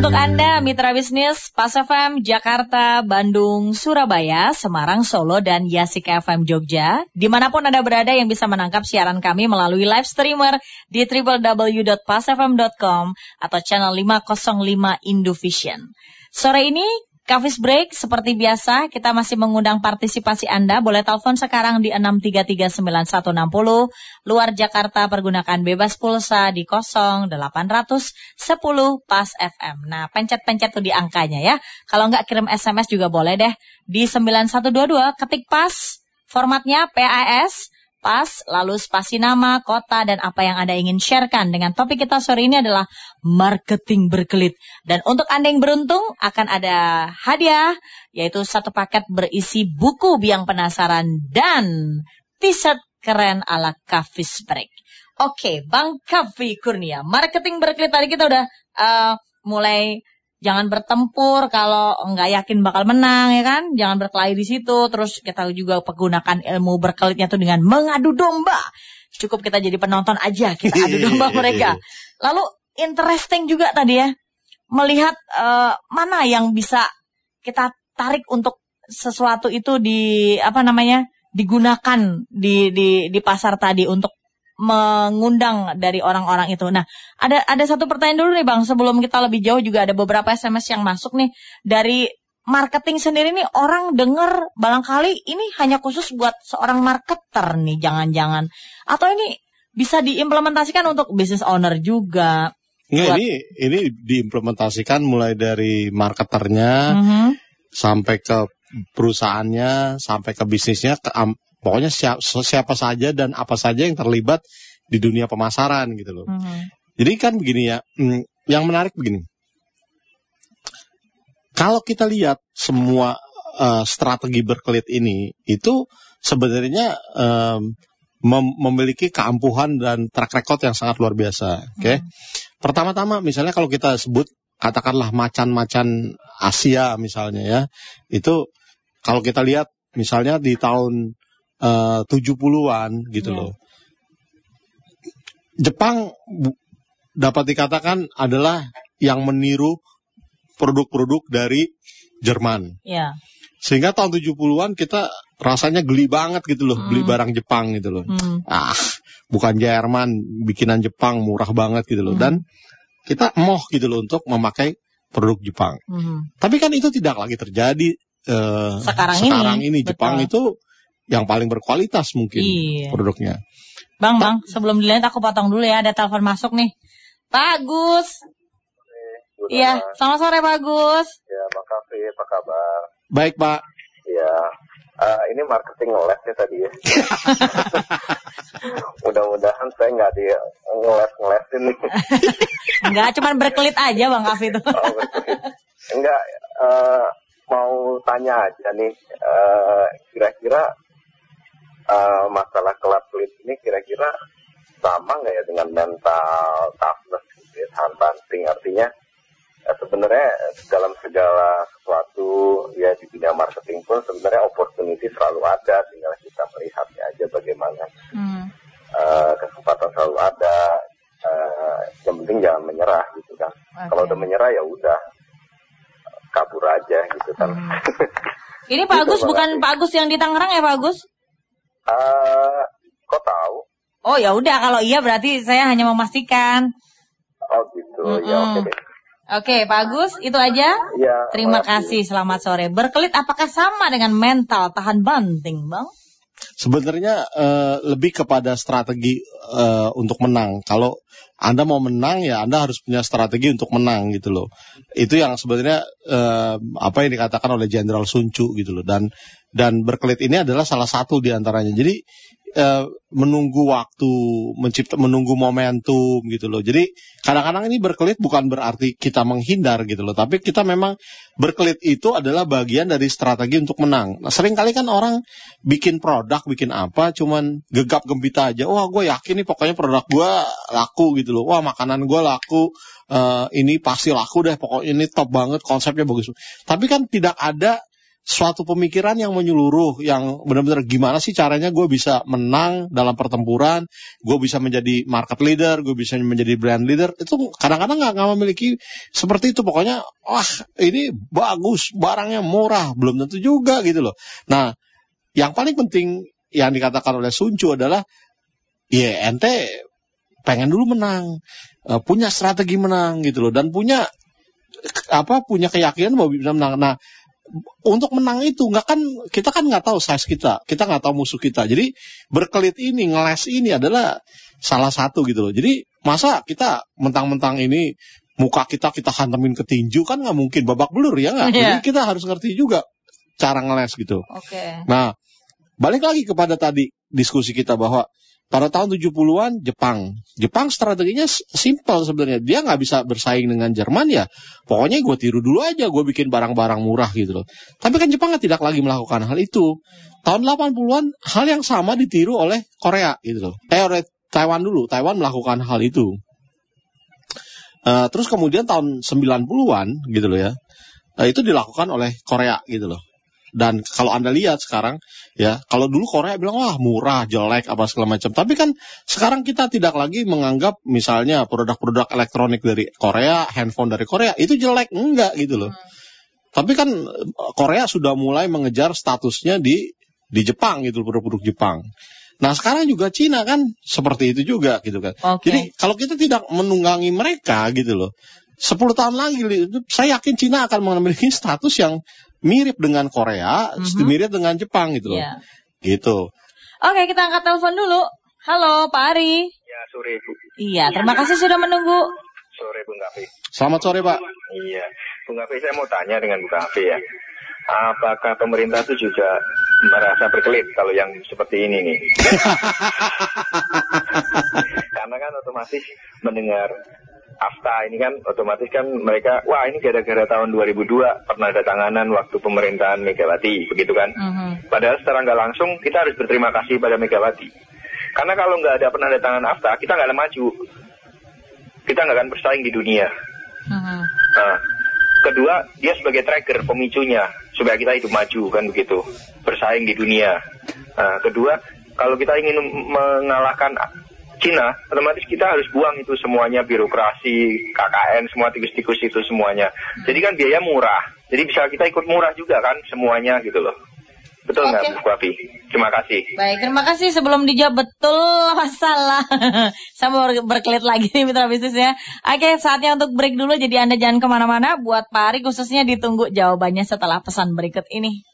Untuk Anda mitra bisnis Pas FM Jakarta, Bandung, Surabaya, Semarang, Solo, dan Yasik FM Jogja, di mana pun Anda berada yang bisa menangkap siaran kami melalui live streamer di www.pasfm.com atau channel 505 Indovision. Sore ini Kafis Break, seperti biasa, kita masih mengundang partisipasi Anda. Boleh telepon sekarang di 6339160. Luar Jakarta pergunakan bebas pulsa di 0800 10 pas FM. Nah, pencet-pencet tuh di angkanya ya. Kalau nggak kirim SMS juga boleh deh. Di 9122 ketik pas, formatnya PAS, pas, lalu spasi nama, kota, dan apa yang Anda ingin sharekan dengan topik kita sore ini adalah marketing berkelit. Dan untuk Anda yang beruntung akan ada hadiah, yaitu satu paket berisi buku biang penasaran dan t-shirt keren ala Kafis Break. Oke, Bang Kavi Kurnia, marketing berkelit tadi kita udah uh, mulai jangan bertempur kalau nggak yakin bakal menang ya kan? Jangan berkelahi di situ. Terus kita juga menggunakan ilmu berkelitnya tuh dengan mengadu domba. Cukup kita jadi penonton aja kita adu domba mereka. lalu interesting juga tadi ya melihat uh, mana yang bisa kita tarik untuk sesuatu itu di apa namanya digunakan di di di pasar tadi untuk mengundang dari orang-orang itu. Nah, ada ada satu pertanyaan dulu nih Bang, sebelum kita lebih jauh juga ada beberapa SMS yang masuk nih dari marketing sendiri nih orang dengar barangkali ini hanya khusus buat seorang marketer nih, jangan-jangan. Atau ini bisa diimplementasikan untuk business owner juga. Enggak, buat... ini ini diimplementasikan mulai dari marketernya mm-hmm. -huh. sampai ke perusahaannya, sampai ke bisnisnya, ke, pokoknya siapa, siapa saja dan apa saja yang terlibat di dunia pemasaran gitu loh. Hmm. Jadi kan begini ya, hmm, yang menarik begini. Kalau kita lihat semua uh, strategi berkelit ini itu sebenarnya um, mem memiliki keampuhan dan track record yang sangat luar biasa. Oke, okay? hmm. pertama-tama misalnya kalau kita sebut katakanlah macan-macan Asia misalnya ya, itu kalau kita lihat misalnya di tahun uh, 70-an gitu yeah. loh. Jepang dapat dikatakan adalah yang meniru produk-produk dari Jerman. Yeah. Sehingga tahun 70-an kita rasanya geli banget gitu loh, mm. beli hmm. barang Jepang gitu loh. Mm. Ah, bukan Jerman, bikinan Jepang murah banget gitu loh. Mm. Dan kita moh gitu loh untuk memakai produk Jepang. Mm. Tapi kan itu tidak lagi terjadi uh, sekarang, sekarang ini. ini. Jepang itu yang paling berkualitas mungkin iya. produknya. Bang, Bang, sebelum dilihat aku potong dulu ya, ada telepon masuk nih. Pak Agus. Iya, selamat sore Pak Agus. Ya, Bang Kafe, apa kabar? Baik, Pak. Iya, uh, ini marketing ngeles ya tadi ya. Mudah-mudahan saya nggak di ngeles-ngelesin nih. Enggak, cuman berkelit aja Bang Kafe itu. oh, Enggak, uh, mau tanya aja nih, uh, kira-kira uh, masalah kelap kulit ini kira-kira sama nggak ya dengan mental toughness gitu ya, tahan banting artinya ya sebenarnya dalam segala sesuatu ya di dunia marketing pun sebenarnya opportunity selalu ada tinggal kita melihatnya aja bagaimana. Hmm. uh, kesempatan selalu ada. Uh, yang penting jangan menyerah gitu kan. Okay. kalau udah menyerah ya udah kabur aja gitu kan. Hmm. ini Pak gitu, Agus bukan Pak Agus yang di Tangerang ya Pak Agus Uh, kok tahu? Oh ya udah kalau iya berarti saya hanya memastikan. Oh gitu. Mm -hmm. Ya oke okay Oke, Pak Agus, itu aja. Ya, Terima kasih. Selamat sore. Berkelit apakah sama dengan mental tahan banting, Bang? Sebenarnya uh, lebih kepada strategi uh, untuk menang. Kalau Anda mau menang ya Anda harus punya strategi untuk menang gitu loh. Itu yang sebenarnya uh, apa yang dikatakan oleh Jenderal Sun Chu gitu loh. Dan dan berkelit ini adalah salah satu di antaranya. Jadi uh, menunggu waktu, mencipta menunggu momentum gitu loh. Jadi kadang-kadang ini berkelit bukan berarti kita menghindar gitu loh, tapi kita memang berkelit itu adalah bagian dari strategi untuk menang. Nah, sering kali kan orang bikin produk, bikin apa, cuman gegap gembita aja. Wah, gue yakin nih pokoknya produk gue laku gitu loh. Wah, makanan gue laku. Uh, ini pasti laku deh. Pokoknya ini top banget, konsepnya bagus. Tapi kan tidak ada suatu pemikiran yang menyeluruh, yang benar-benar gimana sih caranya gue bisa menang dalam pertempuran, gue bisa menjadi market leader, gue bisa menjadi brand leader, itu kadang-kadang nggak nggak memiliki seperti itu. Pokoknya, wah ini bagus, barangnya murah, belum tentu juga gitu loh. Nah, yang paling penting yang dikatakan oleh Suncu adalah, ya ente pengen dulu menang, uh, punya strategi menang gitu loh, dan punya apa punya keyakinan bahwa bisa menang. Nah, untuk menang itu nggak kan kita kan nggak tahu size kita, kita nggak tahu musuh kita. Jadi berkelit ini, ngeles ini adalah salah satu gitu loh. Jadi masa kita mentang-mentang ini muka kita kita hantamin ke tinju kan nggak mungkin babak belur ya nggak. Iya. Jadi kita harus ngerti juga cara ngeles gitu. Oke. Nah, balik lagi kepada tadi diskusi kita bahwa pada tahun 70-an Jepang. Jepang strateginya simpel sebenarnya. Dia nggak bisa bersaing dengan Jerman ya. Pokoknya gue tiru dulu aja, gue bikin barang-barang murah gitu loh. Tapi kan Jepang tidak lagi melakukan hal itu. Tahun 80-an hal yang sama ditiru oleh Korea gitu loh. Eh oleh Taiwan dulu. Taiwan melakukan hal itu. Eh, terus kemudian tahun 90-an gitu loh ya. eh, itu dilakukan oleh Korea gitu loh. Dan kalau Anda lihat sekarang ya, kalau dulu Korea bilang wah murah, jelek apa segala macam. Tapi kan sekarang kita tidak lagi menganggap misalnya produk-produk elektronik dari Korea, handphone dari Korea itu jelek enggak gitu loh. Tapi kan eh, Korea sudah mulai mengejar statusnya di di Jepang gitu produk-produk Jepang. Nah sekarang juga Cina kan seperti itu juga gitu kan. Oke. Jadi kalau kita tidak menunggangi mereka gitu loh, 10 tahun lagi saya yakin Cina akan memiliki status yang mirip dengan Korea, Mhm. mirip dengan Jepang gitu loh. Iya. Gitu. Oke, kita angkat telepon dulu. Halo, Pak Ari. Ya, sore Bu. Iya, terima kasih sudah menunggu. Sore Bung Gafi. Selamat sore Pak. Iya, Bung Gafi saya mau tanya dengan Bung Gafi ya. Apakah pemerintah itu juga merasa berkelit kalau yang seperti ini nih? Karena kan otomatis mendengar AFTA ini kan otomatis kan mereka wah ini gara-gara tahun 2002 pernah ada tanganan waktu pemerintahan Megawati begitu kan. Mhm. Padahal secara nggak langsung kita harus berterima kasih pada Megawati. Karena kalau nggak ada penandatangan AFTA kita nggak akan maju. Kita nggak akan bersaing di dunia. Mhm. Nah, kedua dia sebagai trigger pemicunya supaya kita hidup maju kan begitu bersaing di dunia. Nah, kedua kalau kita ingin mengalahkan Cina, otomatis kita harus buang itu semuanya birokrasi, KKN, semua tikus-tikus itu semuanya. Jadi kan biaya murah. Jadi bisa kita ikut murah juga kan semuanya gitu loh. Betul nggak, Oke. Bu Wafi? Terima kasih. Baik, terima kasih sebelum dijawab betul masalah. Saya mau ber- berkelit lagi nih mitra bisnis ya. Oke, saatnya untuk break dulu. Jadi Anda jangan ke mana-mana. Buat Pak Ari khususnya ditunggu jawabannya setelah pesan berikut ini.